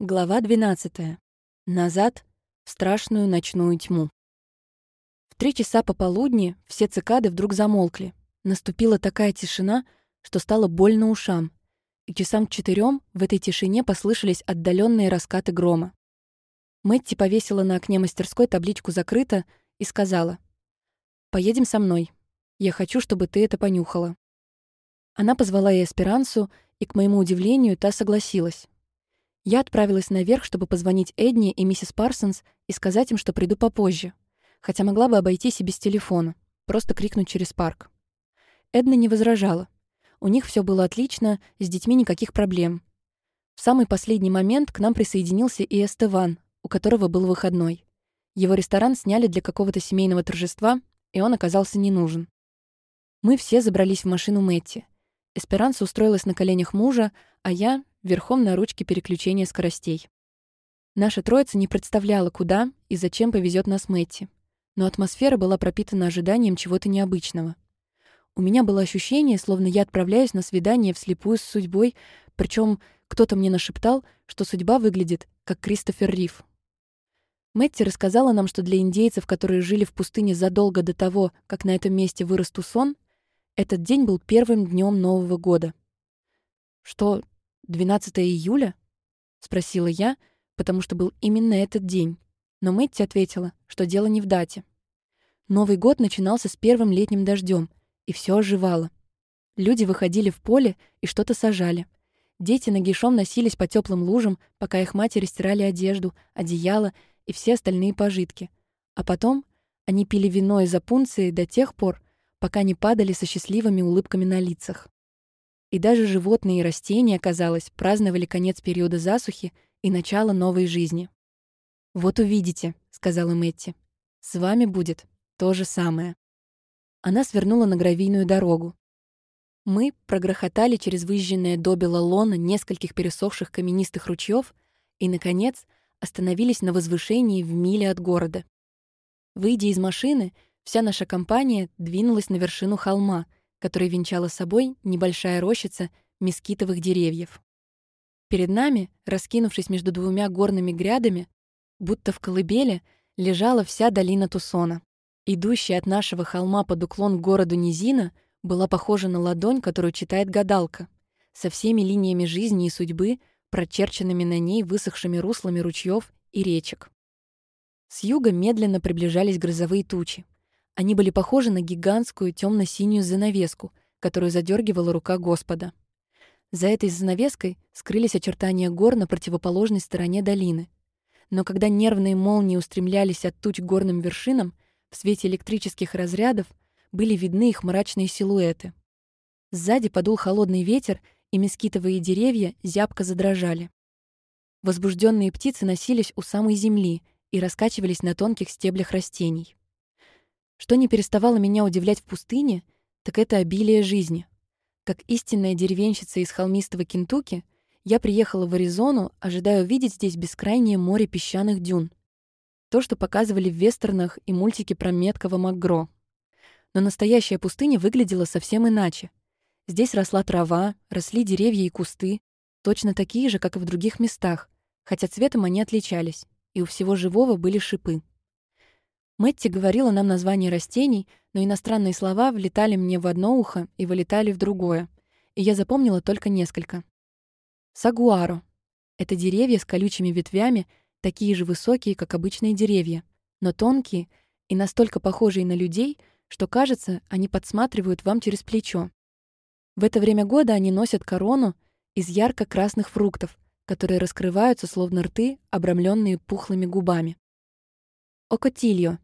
Глава 12. Назад в страшную ночную тьму. В три часа пополудни все цикады вдруг замолкли. Наступила такая тишина, что стало больно ушам. И часам к четырем в этой тишине послышались отдаленные раскаты грома. Мэтти повесила на окне мастерской табличку «Закрыто» и сказала, «Поедем со мной. Я хочу, чтобы ты это понюхала». Она позвала ей Эсперансу, и, к моему удивлению, та согласилась. Я отправилась наверх, чтобы позвонить Эдни и миссис Парсонс и сказать им, что приду попозже, хотя могла бы обойтись и без телефона, просто крикнуть через парк. Эдна не возражала. У них все было отлично, с детьми никаких проблем. В самый последний момент к нам присоединился и Эстеван, у которого был выходной. Его ресторан сняли для какого-то семейного торжества, и он оказался не нужен. Мы все забрались в машину Мэтти. Эсперанса устроилась на коленях мужа, а я верхом на ручке переключения скоростей. Наша троица не представляла, куда и зачем повезет нас Мэтти, но атмосфера была пропитана ожиданием чего-то необычного. У меня было ощущение, словно я отправляюсь на свидание вслепую с судьбой, причем кто-то мне нашептал, что судьба выглядит как Кристофер Риф. Мэтти рассказала нам, что для индейцев, которые жили в пустыне задолго до того, как на этом месте вырос Тусон, этот день был первым днем Нового года. Что 12 июля?» — спросила я, потому что был именно этот день. Но Мэтти ответила, что дело не в дате. Новый год начинался с первым летним дождем, и все оживало. Люди выходили в поле и что-то сажали. Дети нагишом носились по теплым лужам, пока их матери стирали одежду, одеяло и все остальные пожитки. А потом они пили вино из опунции до тех пор, пока не падали со счастливыми улыбками на лицах. И даже животные и растения, казалось, праздновали конец периода засухи и начало новой жизни. «Вот увидите», — сказала Мэтти. «С вами будет то же самое». Она свернула на гравийную дорогу. Мы прогрохотали через выжженное добело лона нескольких пересохших каменистых ручьев и, наконец, остановились на возвышении в миле от города. Выйдя из машины, вся наша компания двинулась на вершину холма — который венчала собой небольшая рощица мескитовых деревьев. Перед нами, раскинувшись между двумя горными грядами, будто в колыбели, лежала вся долина Тусона. Идущая от нашего холма под уклон к городу низина была похожа на ладонь, которую читает гадалка, со всеми линиями жизни и судьбы, прочерченными на ней высохшими руслами ручьев и речек. С юга медленно приближались грозовые тучи. Они были похожи на гигантскую темно синюю занавеску, которую задергивала рука Господа. За этой занавеской скрылись очертания гор на противоположной стороне долины. Но когда нервные молнии устремлялись от туч к горным вершинам, в свете электрических разрядов были видны их мрачные силуэты. Сзади подул холодный ветер, и мескитовые деревья зябко задрожали. Возбужденные птицы носились у самой земли и раскачивались на тонких стеблях растений. Что не переставало меня удивлять в пустыне, так это обилие жизни. Как истинная деревенщица из холмистого Кентукки, я приехала в Аризону, ожидая увидеть здесь бескрайнее море песчаных дюн. То, что показывали в вестернах и мультике про меткого МакГро. Но настоящая пустыня выглядела совсем иначе. Здесь росла трава, росли деревья и кусты, точно такие же, как и в других местах, хотя цветом они отличались, и у всего живого были шипы. Мэтти говорила нам названия растений, но иностранные слова влетали мне в одно ухо и вылетали в другое, и я запомнила только несколько. Сагуаро — это деревья с колючими ветвями, такие же высокие, как обычные деревья, но тонкие и настолько похожие на людей, что, кажется, они подсматривают вам через плечо. В это время года они носят корону из ярко-красных фруктов, которые раскрываются, словно рты, обрамленные пухлыми губами. Окотильо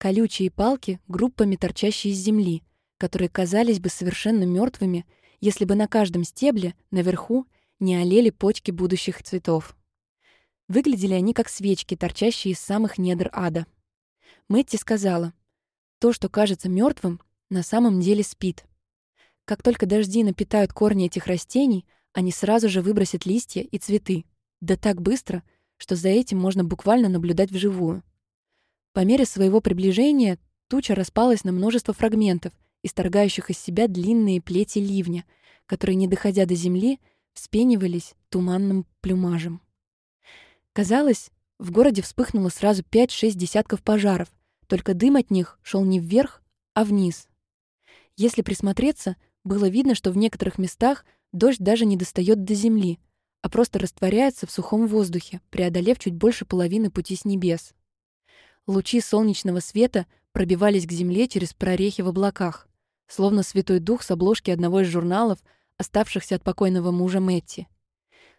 Колючие палки, группами торчащие из земли, которые казались бы совершенно мертвыми, если бы на каждом стебле, наверху, не олели почки будущих цветов. Выглядели они как свечки, торчащие из самых недр ада. Мэтти сказала, то, что кажется мертвым, на самом деле спит. Как только дожди напитают корни этих растений, они сразу же выбросят листья и цветы. Да так быстро, что за этим можно буквально наблюдать вживую. По мере своего приближения туча распалась на множество фрагментов, исторгающих из себя длинные плети ливня, которые, не доходя до земли, вспенивались туманным плюмажем. Казалось, в городе вспыхнуло сразу 5-6 десятков пожаров, только дым от них шел не вверх, а вниз. Если присмотреться, было видно, что в некоторых местах дождь даже не достает до земли, а просто растворяется в сухом воздухе, преодолев чуть больше половины пути с небес. Лучи солнечного света пробивались к земле через прорехи в облаках, словно святой дух с обложки одного из журналов, оставшихся от покойного мужа Мэтти.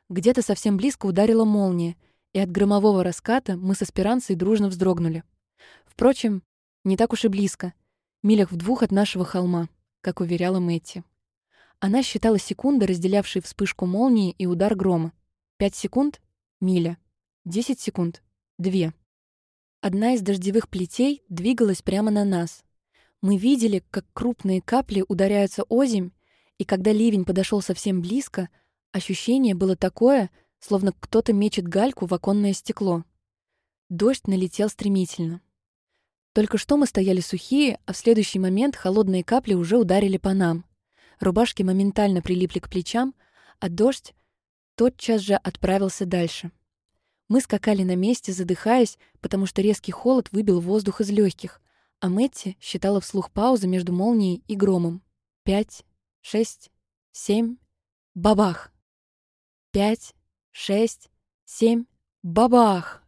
Где-то совсем близко ударила молния, и от громового раската мы с аспиранцией дружно вздрогнули. Впрочем, не так уж и близко, милях в двух от нашего холма, как уверяла Мэтти. Она считала секунды, разделявшие вспышку молнии и удар грома. Пять секунд — миля. Десять секунд — две. Одна из дождевых плетей двигалась прямо на нас. Мы видели, как крупные капли ударяются озимь, и когда ливень подошел совсем близко, ощущение было такое, словно кто-то мечет гальку в оконное стекло. Дождь налетел стремительно. Только что мы стояли сухие, а в следующий момент холодные капли уже ударили по нам. Рубашки моментально прилипли к плечам, а дождь тотчас же отправился дальше. Мы скакали на месте, задыхаясь, потому что резкий холод выбил воздух из легких, а Мэтти считала вслух паузы между молнией и громом. Пять, шесть, семь, бабах! Пять, шесть, семь, бабах!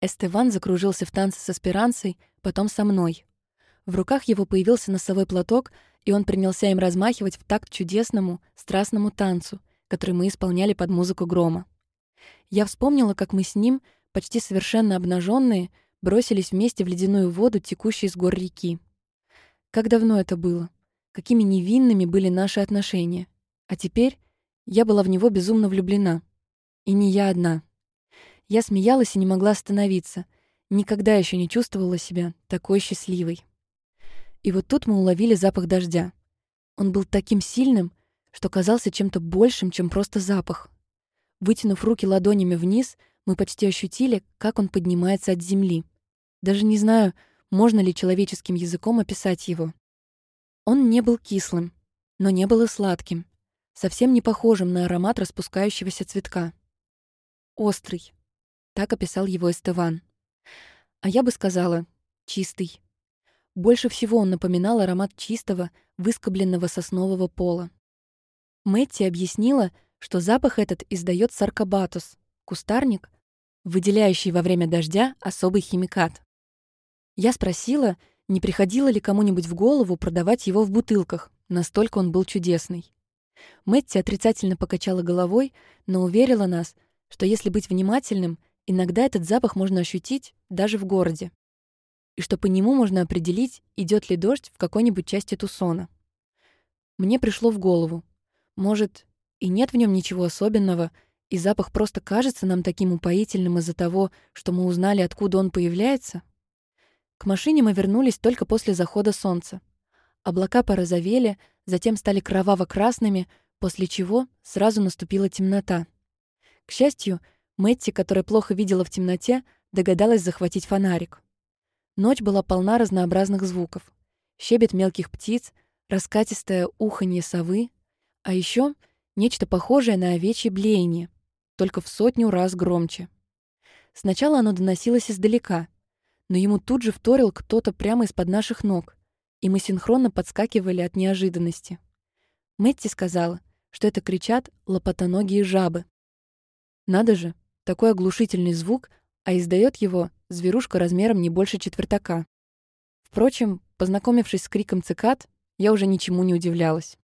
Эстеван закружился в танце с аспиранцей, потом со мной. В руках его появился носовой платок, и он принялся им размахивать в такт чудесному, страстному танцу, который мы исполняли под музыку грома. Я вспомнила, как мы с ним, почти совершенно обнаженные, бросились вместе в ледяную воду, текущей с гор реки. Как давно это было? Какими невинными были наши отношения? А теперь я была в него безумно влюблена. И не я одна. Я смеялась и не могла остановиться. Никогда еще не чувствовала себя такой счастливой. И вот тут мы уловили запах дождя. Он был таким сильным, что казался чем-то большим, чем просто запах. Вытянув руки ладонями вниз, мы почти ощутили, как он поднимается от земли. Даже не знаю, можно ли человеческим языком описать его. Он не был кислым, но не был и сладким, совсем не похожим на аромат распускающегося цветка. Острый. Так описал его Эстеван. А я бы сказала, чистый. Больше всего он напоминал аромат чистого, выскобленного соснового пола. Мэтти объяснила, что запах этот издает саркобатус, кустарник, выделяющий во время дождя особый химикат. Я спросила, не приходило ли кому-нибудь в голову продавать его в бутылках, настолько он был чудесный. Мэтти отрицательно покачала головой, но уверила нас, что если быть внимательным, иногда этот запах можно ощутить даже в городе и что по нему можно определить, идет ли дождь в какой-нибудь части Тусона. Мне пришло в голову. Может, и нет в нем ничего особенного, и запах просто кажется нам таким упоительным из-за того, что мы узнали, откуда он появляется? К машине мы вернулись только после захода солнца. Облака порозовели, затем стали кроваво-красными, после чего сразу наступила темнота. К счастью, Мэтти, которая плохо видела в темноте, догадалась захватить фонарик. Ночь была полна разнообразных звуков. Щебет мелких птиц, раскатистое уханье совы, а еще нечто похожее на овечье блеяние, только в сотню раз громче. Сначала оно доносилось издалека, но ему тут же вторил кто-то прямо из-под наших ног, и мы синхронно подскакивали от неожиданности. Мэтти сказала, что это кричат лопатоногие жабы. Надо же, такой оглушительный звук, а издает его зверушка размером не больше четвертака. Впрочем, познакомившись с криком цикад, я уже ничему не удивлялась.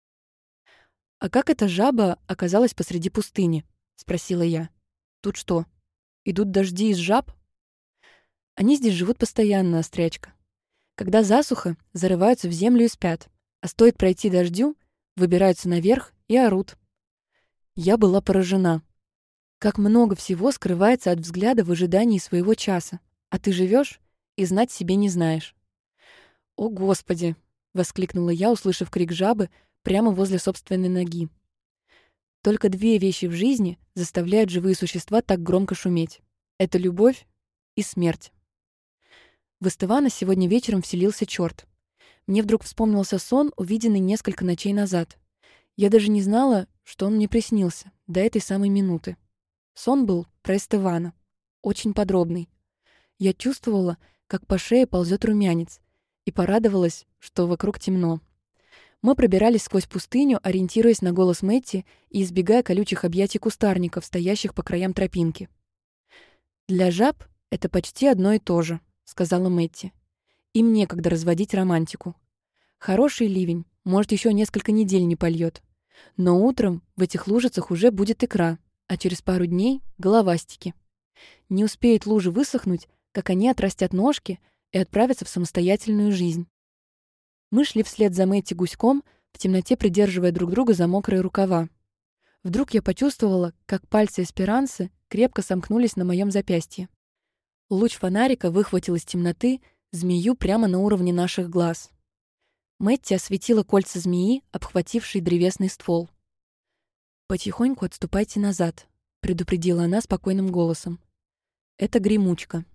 «А как эта жаба оказалась посреди пустыни?» — спросила я. «Тут что, идут дожди из жаб?» «Они здесь живут постоянно, острячка. Когда засуха, зарываются в землю и спят, а стоит пройти дождю, выбираются наверх и орут». Я была поражена. Как много всего скрывается от взгляда в ожидании своего часа а ты живешь и знать себе не знаешь. «О, Господи!» — воскликнула я, услышав крик жабы прямо возле собственной ноги. Только две вещи в жизни заставляют живые существа так громко шуметь. Это любовь и смерть. В Эстывана сегодня вечером вселился черт. Мне вдруг вспомнился сон, увиденный несколько ночей назад. Я даже не знала, что он мне приснился до этой самой минуты. Сон был про Эстывана. Очень подробный. Я чувствовала, как по шее ползет румянец, и порадовалась, что вокруг темно. Мы пробирались сквозь пустыню, ориентируясь на голос Мэтти и избегая колючих объятий кустарников, стоящих по краям тропинки. «Для жаб это почти одно и то же», — сказала Мэтти. «Им некогда разводить романтику. Хороший ливень, может, еще несколько недель не польет. Но утром в этих лужицах уже будет икра, а через пару дней — головастики. Не успеет лужи высохнуть, как они отрастят ножки и отправятся в самостоятельную жизнь. Мы шли вслед за Мэтти гуськом, в темноте придерживая друг друга за мокрые рукава. Вдруг я почувствовала, как пальцы эсперанцы крепко сомкнулись на моем запястье. Луч фонарика выхватил из темноты змею прямо на уровне наших глаз. Мэтти осветила кольца змеи, обхватившие древесный ствол. «Потихоньку отступайте назад», — предупредила она спокойным голосом. «Это гремучка».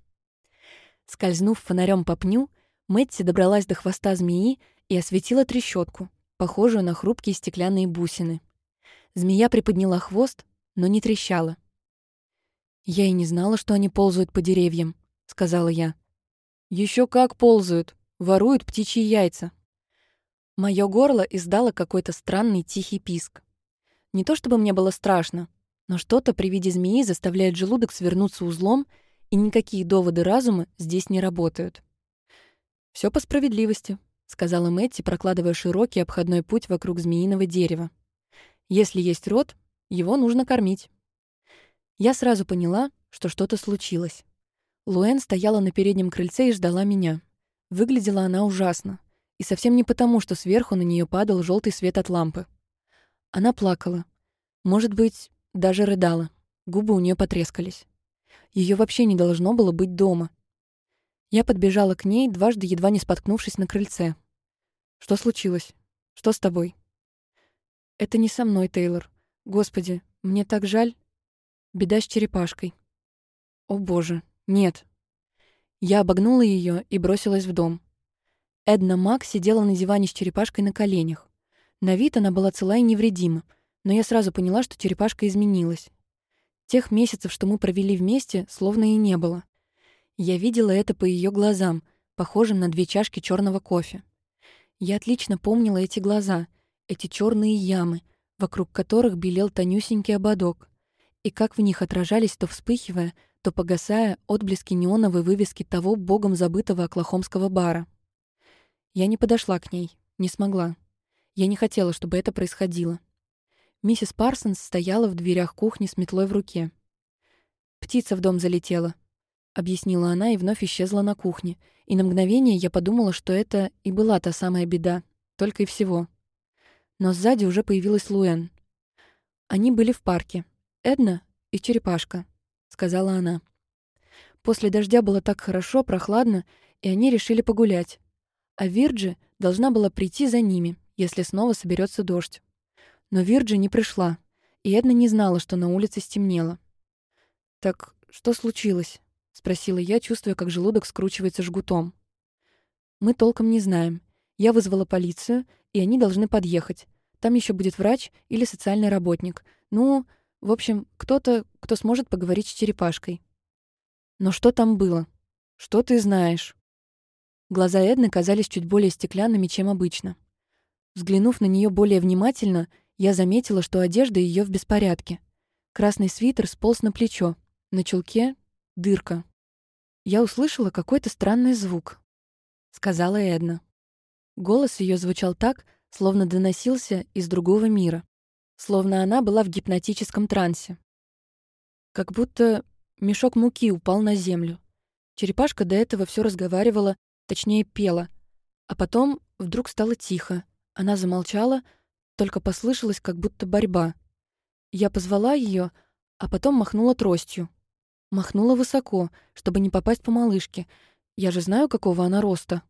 Скользнув фонарем по пню, Мэтти добралась до хвоста змеи и осветила трещотку, похожую на хрупкие стеклянные бусины. Змея приподняла хвост, но не трещала. «Я и не знала, что они ползают по деревьям», — сказала я. Еще как ползают, воруют птичьи яйца». Моё горло издало какой-то странный тихий писк. Не то чтобы мне было страшно, но что-то при виде змеи заставляет желудок свернуться узлом, и никакие доводы разума здесь не работают. Все по справедливости», — сказала Мэтти, прокладывая широкий обходной путь вокруг змеиного дерева. «Если есть рот, его нужно кормить». Я сразу поняла, что что-то случилось. Луэн стояла на переднем крыльце и ждала меня. Выглядела она ужасно. И совсем не потому, что сверху на нее падал желтый свет от лампы. Она плакала. Может быть, даже рыдала. Губы у нее потрескались. Ее вообще не должно было быть дома. Я подбежала к ней, дважды едва не споткнувшись на крыльце. «Что случилось? Что с тобой?» «Это не со мной, Тейлор. Господи, мне так жаль. Беда с черепашкой». «О, боже, нет». Я обогнула ее и бросилась в дом. Эдна Мак сидела на диване с черепашкой на коленях. На вид она была цела и невредима, но я сразу поняла, что черепашка изменилась. Тех месяцев, что мы провели вместе, словно и не было. Я видела это по ее глазам, похожим на две чашки черного кофе. Я отлично помнила эти глаза, эти черные ямы, вокруг которых белел тонюсенький ободок, и как в них отражались, то вспыхивая, то погасая, отблески неоновой вывески того богом забытого оклахомского бара. Я не подошла к ней, не смогла. Я не хотела, чтобы это происходило. Миссис Парсонс стояла в дверях кухни с метлой в руке. «Птица в дом залетела», объяснила она и вновь исчезла на кухне. И на мгновение я подумала, что это и была та самая беда, только и всего. Но сзади уже появилась Луэн. Они были в парке. Эдна и черепашка, сказала она. После дождя было так хорошо, прохладно, и они решили погулять. А Вирджи должна была прийти за ними, если снова соберется дождь. Но Вирджи не пришла, и Эдна не знала, что на улице стемнело. «Так что случилось?» — спросила я, чувствуя, как желудок скручивается жгутом. «Мы толком не знаем. Я вызвала полицию, и они должны подъехать. Там еще будет врач или социальный работник. Ну, в общем, кто-то, кто сможет поговорить с черепашкой». «Но что там было? Что ты знаешь?» Глаза Эдны казались чуть более стеклянными, чем обычно. Взглянув на нее более внимательно, я заметила, что одежда ее в беспорядке. Красный свитер сполз на плечо. На чулке — дырка. «Я услышала какой-то странный звук», — сказала Эдна. Голос ее звучал так, словно доносился из другого мира, словно она была в гипнотическом трансе. Как будто мешок муки упал на землю. Черепашка до этого все разговаривала, точнее пела, а потом вдруг стало тихо. Она замолчала, только послышалась как будто борьба. Я позвала ее, а потом махнула тростью. Махнула высоко, чтобы не попасть по малышке. Я же знаю, какого она роста.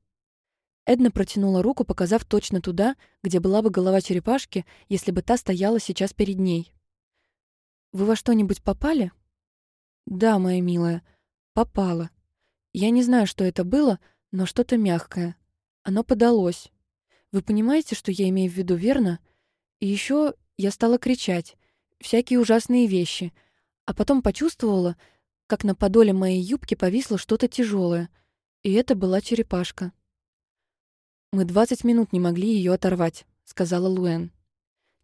Эдна протянула руку, показав точно туда, где была бы голова черепашки, если бы та стояла сейчас перед ней. «Вы во что-нибудь попали?» «Да, моя милая, попала. Я не знаю, что это было, но что-то мягкое. Оно подалось. Вы понимаете, что я имею в виду, верно? И еще я стала кричать. Всякие ужасные вещи — А потом почувствовала, как на подоле моей юбки повисло что-то тяжелое, и это была черепашка. «Мы 20 минут не могли ее оторвать», — сказала Луэн.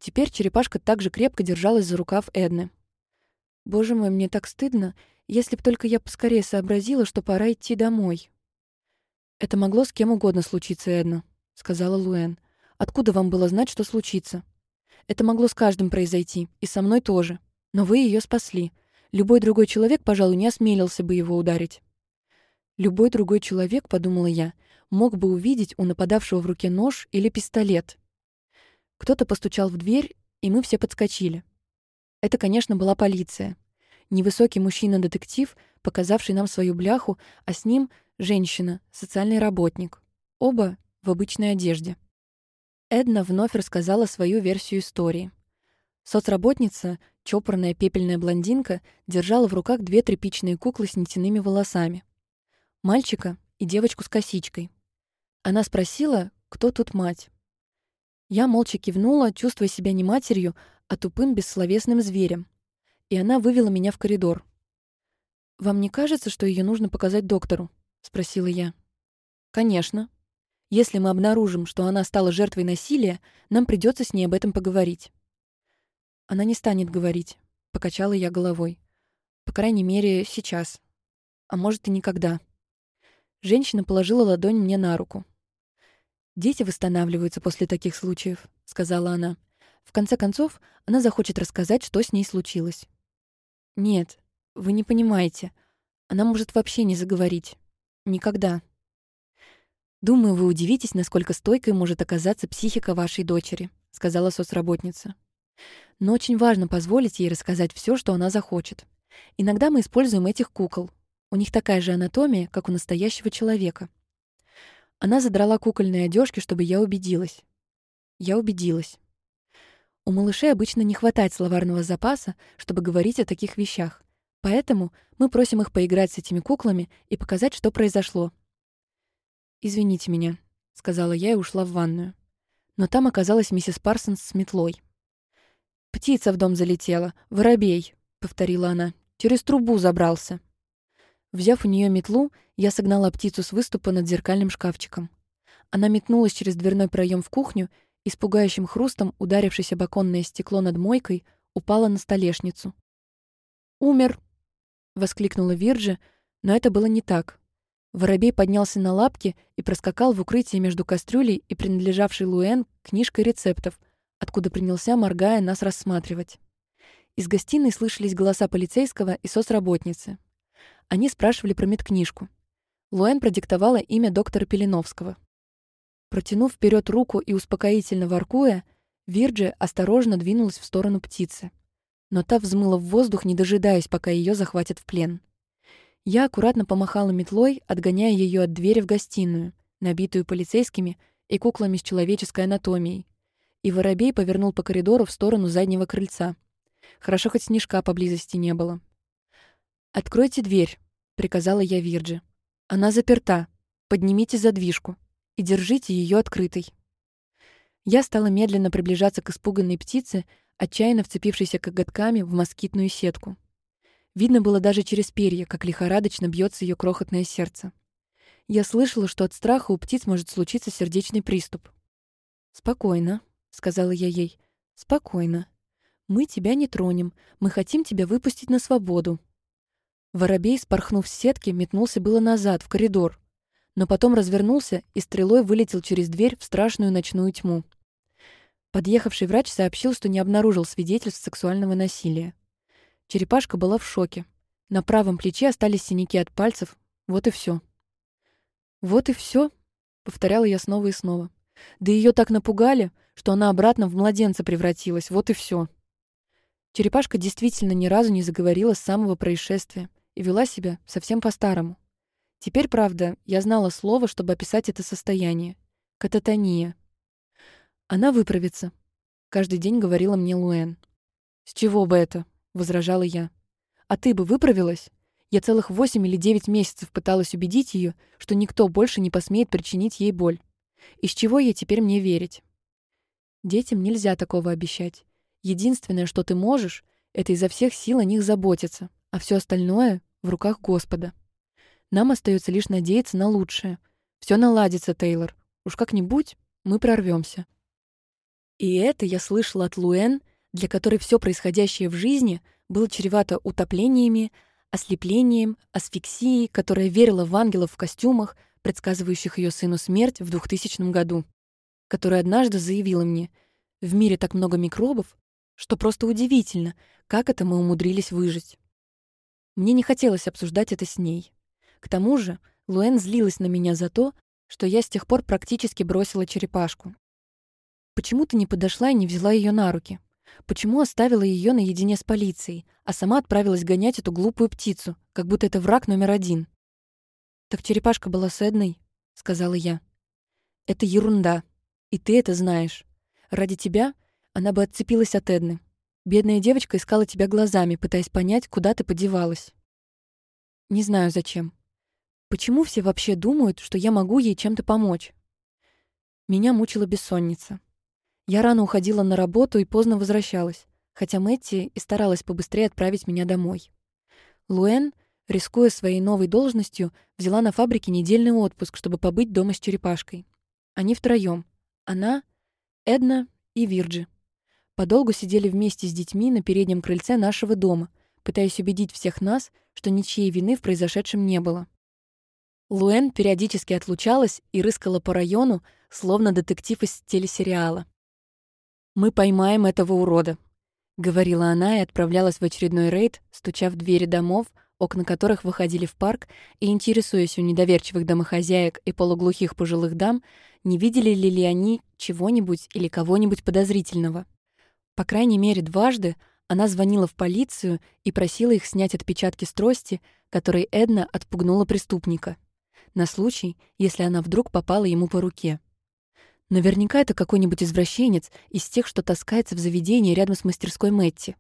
Теперь черепашка также крепко держалась за рукав Эдны. «Боже мой, мне так стыдно, если б только я поскорее сообразила, что пора идти домой». «Это могло с кем угодно случиться, Эдна», — сказала Луэн. «Откуда вам было знать, что случится? Это могло с каждым произойти, и со мной тоже. Но вы ее спасли. Любой другой человек, пожалуй, не осмелился бы его ударить». Любой другой человек, подумала я, мог бы увидеть у нападавшего в руке нож или пистолет. Кто-то постучал в дверь, и мы все подскочили. Это, конечно, была полиция. Невысокий мужчина-детектив, показавший нам свою бляху, а с ним женщина, социальный работник. Оба в обычной одежде. Эдна вновь рассказала свою версию истории. Соцработница, чопорная пепельная блондинка, держала в руках две тряпичные куклы с нитяными волосами мальчика и девочку с косичкой. Она спросила, кто тут мать. Я молча кивнула, чувствуя себя не матерью, а тупым бессловесным зверем. И она вывела меня в коридор. «Вам не кажется, что ее нужно показать доктору?» — спросила я. «Конечно. Если мы обнаружим, что она стала жертвой насилия, нам придется с ней об этом поговорить». «Она не станет говорить», — покачала я головой. «По крайней мере, сейчас. А может, и никогда». Женщина положила ладонь мне на руку. «Дети восстанавливаются после таких случаев», — сказала она. «В конце концов, она захочет рассказать, что с ней случилось». «Нет, вы не понимаете. Она может вообще не заговорить. Никогда». «Думаю, вы удивитесь, насколько стойкой может оказаться психика вашей дочери», — сказала соцработница. «Но очень важно позволить ей рассказать все, что она захочет. Иногда мы используем этих кукол, у них такая же анатомия, как у настоящего человека. Она задрала кукольные одежки, чтобы я убедилась. Я убедилась. У малышей обычно не хватает словарного запаса, чтобы говорить о таких вещах. Поэтому мы просим их поиграть с этими куклами и показать, что произошло. «Извините меня», — сказала я и ушла в ванную. Но там оказалась миссис Парсонс с метлой. «Птица в дом залетела. Воробей», — повторила она. «Через трубу забрался». Взяв у нее метлу, я согнала птицу с выступа над зеркальным шкафчиком. Она метнулась через дверной проем в кухню и с пугающим хрустом, ударившись об оконное стекло над мойкой, упала на столешницу. «Умер!» — воскликнула Вирджи, но это было не так. Воробей поднялся на лапки и проскакал в укрытие между кастрюлей и принадлежавшей Луэн книжкой рецептов, откуда принялся, моргая, нас рассматривать. Из гостиной слышались голоса полицейского и соцработницы. Они спрашивали про медкнижку. Луэн продиктовала имя доктора Пеленовского. Протянув вперед руку и успокоительно воркуя, Вирджи осторожно двинулась в сторону птицы. Но та взмыла в воздух, не дожидаясь, пока ее захватят в плен. Я аккуратно помахала метлой, отгоняя ее от двери в гостиную, набитую полицейскими и куклами с человеческой анатомией. И воробей повернул по коридору в сторону заднего крыльца. Хорошо, хоть снежка поблизости не было. «Откройте дверь», — приказала я Вирджи. «Она заперта. Поднимите задвижку и держите ее открытой». Я стала медленно приближаться к испуганной птице, отчаянно вцепившейся коготками в москитную сетку. Видно было даже через перья, как лихорадочно бьется ее крохотное сердце. Я слышала, что от страха у птиц может случиться сердечный приступ. «Спокойно», — сказала я ей. «Спокойно. Мы тебя не тронем. Мы хотим тебя выпустить на свободу. Воробей, спорхнув с сетки, метнулся было назад, в коридор, но потом развернулся и стрелой вылетел через дверь в страшную ночную тьму. Подъехавший врач сообщил, что не обнаружил свидетельств сексуального насилия. Черепашка была в шоке. На правом плече остались синяки от пальцев. Вот и все. «Вот и все, повторяла я снова и снова. «Да ее так напугали, что она обратно в младенца превратилась. Вот и все. Черепашка действительно ни разу не заговорила с самого происшествия и вела себя совсем по-старому. Теперь, правда, я знала слово, чтобы описать это состояние. Кататония. Она выправится. Каждый день говорила мне Луэн. «С чего бы это?» — возражала я. «А ты бы выправилась?» Я целых восемь или девять месяцев пыталась убедить ее, что никто больше не посмеет причинить ей боль. Из чего ей теперь мне верить? Детям нельзя такого обещать. Единственное, что ты можешь, это изо всех сил о них заботиться, а все остальное — в руках Господа. Нам остается лишь надеяться на лучшее. Все наладится, Тейлор. Уж как-нибудь мы прорвемся. И это я слышала от Луэн, для которой все происходящее в жизни было чревато утоплениями, ослеплением, асфиксией, которая верила в ангелов в костюмах, предсказывающих ее сыну смерть в 2000 году, которая однажды заявила мне, в мире так много микробов, что просто удивительно, как это мы умудрились выжить. Мне не хотелось обсуждать это с ней. К тому же Луэн злилась на меня за то, что я с тех пор практически бросила черепашку. Почему ты не подошла и не взяла ее на руки? Почему оставила ее наедине с полицией, а сама отправилась гонять эту глупую птицу, как будто это враг номер один? «Так черепашка была с Эдной», — сказала я. «Это ерунда, и ты это знаешь. Ради тебя она бы отцепилась от Эдны. Бедная девочка искала тебя глазами, пытаясь понять, куда ты подевалась. Не знаю зачем. Почему все вообще думают, что я могу ей чем-то помочь? Меня мучила бессонница. Я рано уходила на работу и поздно возвращалась, хотя Мэтти и старалась побыстрее отправить меня домой. Луэн, рискуя своей новой должностью, взяла на фабрике недельный отпуск, чтобы побыть дома с черепашкой. Они втроем. Она, Эдна и Вирджи. Подолгу сидели вместе с детьми на переднем крыльце нашего дома, пытаясь убедить всех нас, что ничьей вины в произошедшем не было. Луэн периодически отлучалась и рыскала по району, словно детектив из телесериала. «Мы поймаем этого урода», — говорила она и отправлялась в очередной рейд, стуча в двери домов, окна которых выходили в парк, и интересуясь у недоверчивых домохозяек и полуглухих пожилых дам, не видели ли, они чего-нибудь или кого-нибудь подозрительного. По крайней мере, дважды она звонила в полицию и просила их снять отпечатки с трости, которой Эдна отпугнула преступника, на случай, если она вдруг попала ему по руке. Наверняка это какой-нибудь извращенец из тех, что таскается в заведении рядом с мастерской Мэтти,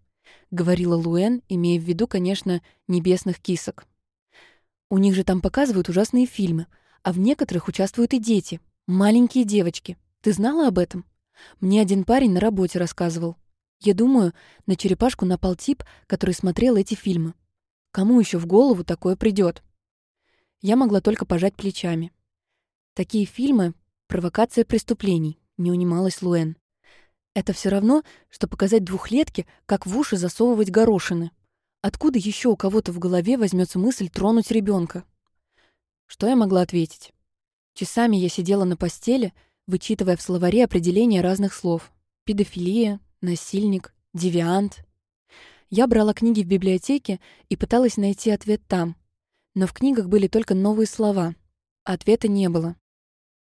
говорила Луэн, имея в виду, конечно, небесных кисок. У них же там показывают ужасные фильмы, а в некоторых участвуют и дети, маленькие девочки. Ты знала об этом? Мне один парень на работе рассказывал. Я думаю, на черепашку напал тип, который смотрел эти фильмы. Кому еще в голову такое придет? Я могла только пожать плечами. Такие фильмы Провокация преступлений, не унималась Луэн. Это все равно, что показать двухлетке, как в уши засовывать горошины. Откуда еще у кого-то в голове возьмется мысль тронуть ребенка? Что я могла ответить? Часами я сидела на постели, вычитывая в словаре определения разных слов. Педофилия, насильник, девиант. Я брала книги в библиотеке и пыталась найти ответ там. Но в книгах были только новые слова. Ответа не было.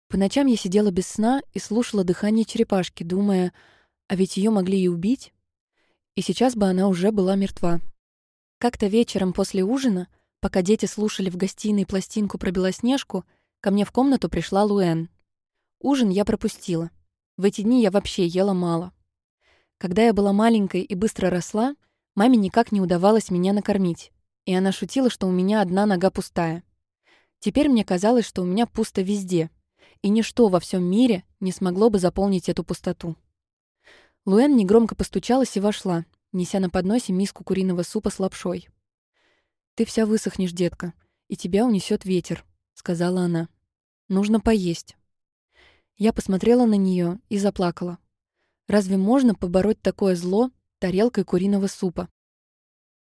По ночам я сидела без сна и слушала дыхание черепашки, думая, а ведь ее могли и убить. И сейчас бы она уже была мертва. Как-то вечером после ужина, пока дети слушали в гостиной пластинку про Белоснежку, ко мне в комнату пришла Луэн. Ужин я пропустила. В эти дни я вообще ела мало. Когда я была маленькой и быстро росла, маме никак не удавалось меня накормить, и она шутила, что у меня одна нога пустая. Теперь мне казалось, что у меня пусто везде — и ничто во всем мире не смогло бы заполнить эту пустоту. Луэн негромко постучалась и вошла, неся на подносе миску куриного супа с лапшой. «Ты вся высохнешь, детка, и тебя унесет ветер», — сказала она. «Нужно поесть». Я посмотрела на нее и заплакала. Разве можно побороть такое зло тарелкой куриного супа?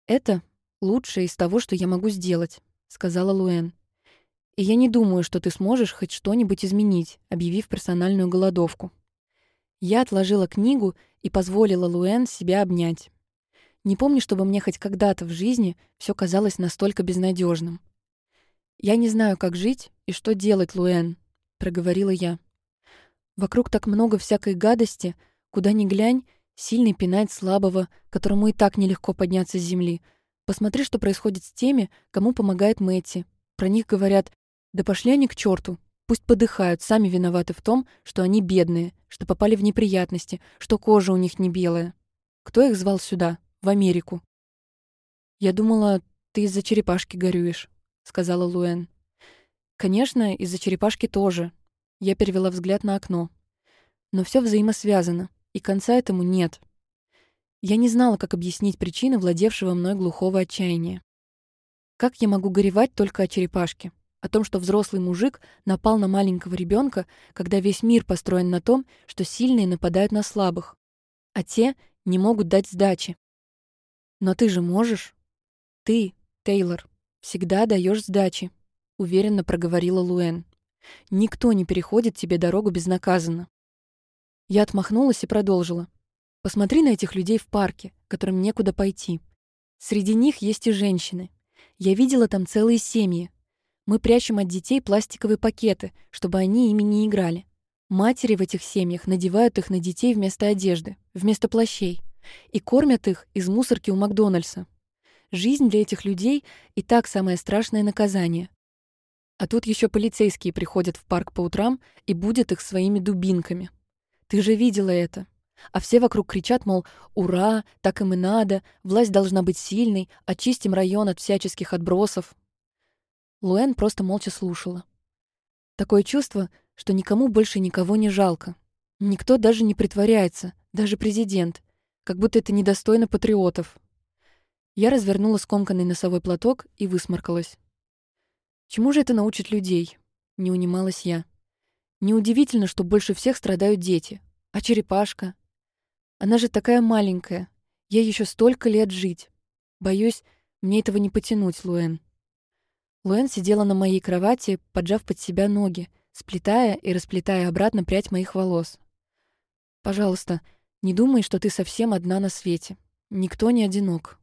«Это лучшее из того, что я могу сделать», — сказала Луэн. И я не думаю, что ты сможешь хоть что-нибудь изменить, объявив персональную голодовку. Я отложила книгу и позволила Луэн себя обнять. Не помню, чтобы мне хоть когда-то в жизни все казалось настолько безнадежным. «Я не знаю, как жить и что делать, Луэн», — проговорила я. «Вокруг так много всякой гадости, куда ни глянь, сильный пинает слабого, которому и так нелегко подняться с земли. Посмотри, что происходит с теми, кому помогает Мэтти. Про них говорят, да пошли они к черту. Пусть подыхают, сами виноваты в том, что они бедные, что попали в неприятности, что кожа у них не белая. Кто их звал сюда, в Америку? Я думала, ты из-за черепашки горюешь, сказала Луэн. Конечно, из-за черепашки тоже. Я перевела взгляд на окно. Но все взаимосвязано, и конца этому нет. Я не знала, как объяснить причины владевшего мной глухого отчаяния. Как я могу горевать только о черепашке? О том, что взрослый мужик напал на маленького ребенка, когда весь мир построен на том, что сильные нападают на слабых, а те не могут дать сдачи. Но ты же можешь. Ты, Тейлор, всегда даешь сдачи, уверенно проговорила Луэн. Никто не переходит тебе дорогу безнаказанно. Я отмахнулась и продолжила. Посмотри на этих людей в парке, которым некуда пойти. Среди них есть и женщины. Я видела там целые семьи. Мы прячем от детей пластиковые пакеты, чтобы они ими не играли. Матери в этих семьях надевают их на детей вместо одежды, вместо плащей, и кормят их из мусорки у Макдональдса. Жизнь для этих людей и так самое страшное наказание. А тут еще полицейские приходят в парк по утрам и будут их своими дубинками. Ты же видела это. А все вокруг кричат, мол, «Ура! Так им и надо! Власть должна быть сильной! Очистим район от всяческих отбросов!» Луэн просто молча слушала. Такое чувство, что никому больше никого не жалко. Никто даже не притворяется, даже президент, как будто это недостойно патриотов. Я развернула скомканный носовой платок и высморкалась. Чему же это научит людей? Не унималась я. Неудивительно, что больше всех страдают дети. А черепашка? Она же такая маленькая. Ей еще столько лет жить. Боюсь, мне этого не потянуть, Луэн. Луэн сидела на моей кровати, поджав под себя ноги, сплетая и расплетая обратно прядь моих волос. «Пожалуйста, не думай, что ты совсем одна на свете. Никто не одинок».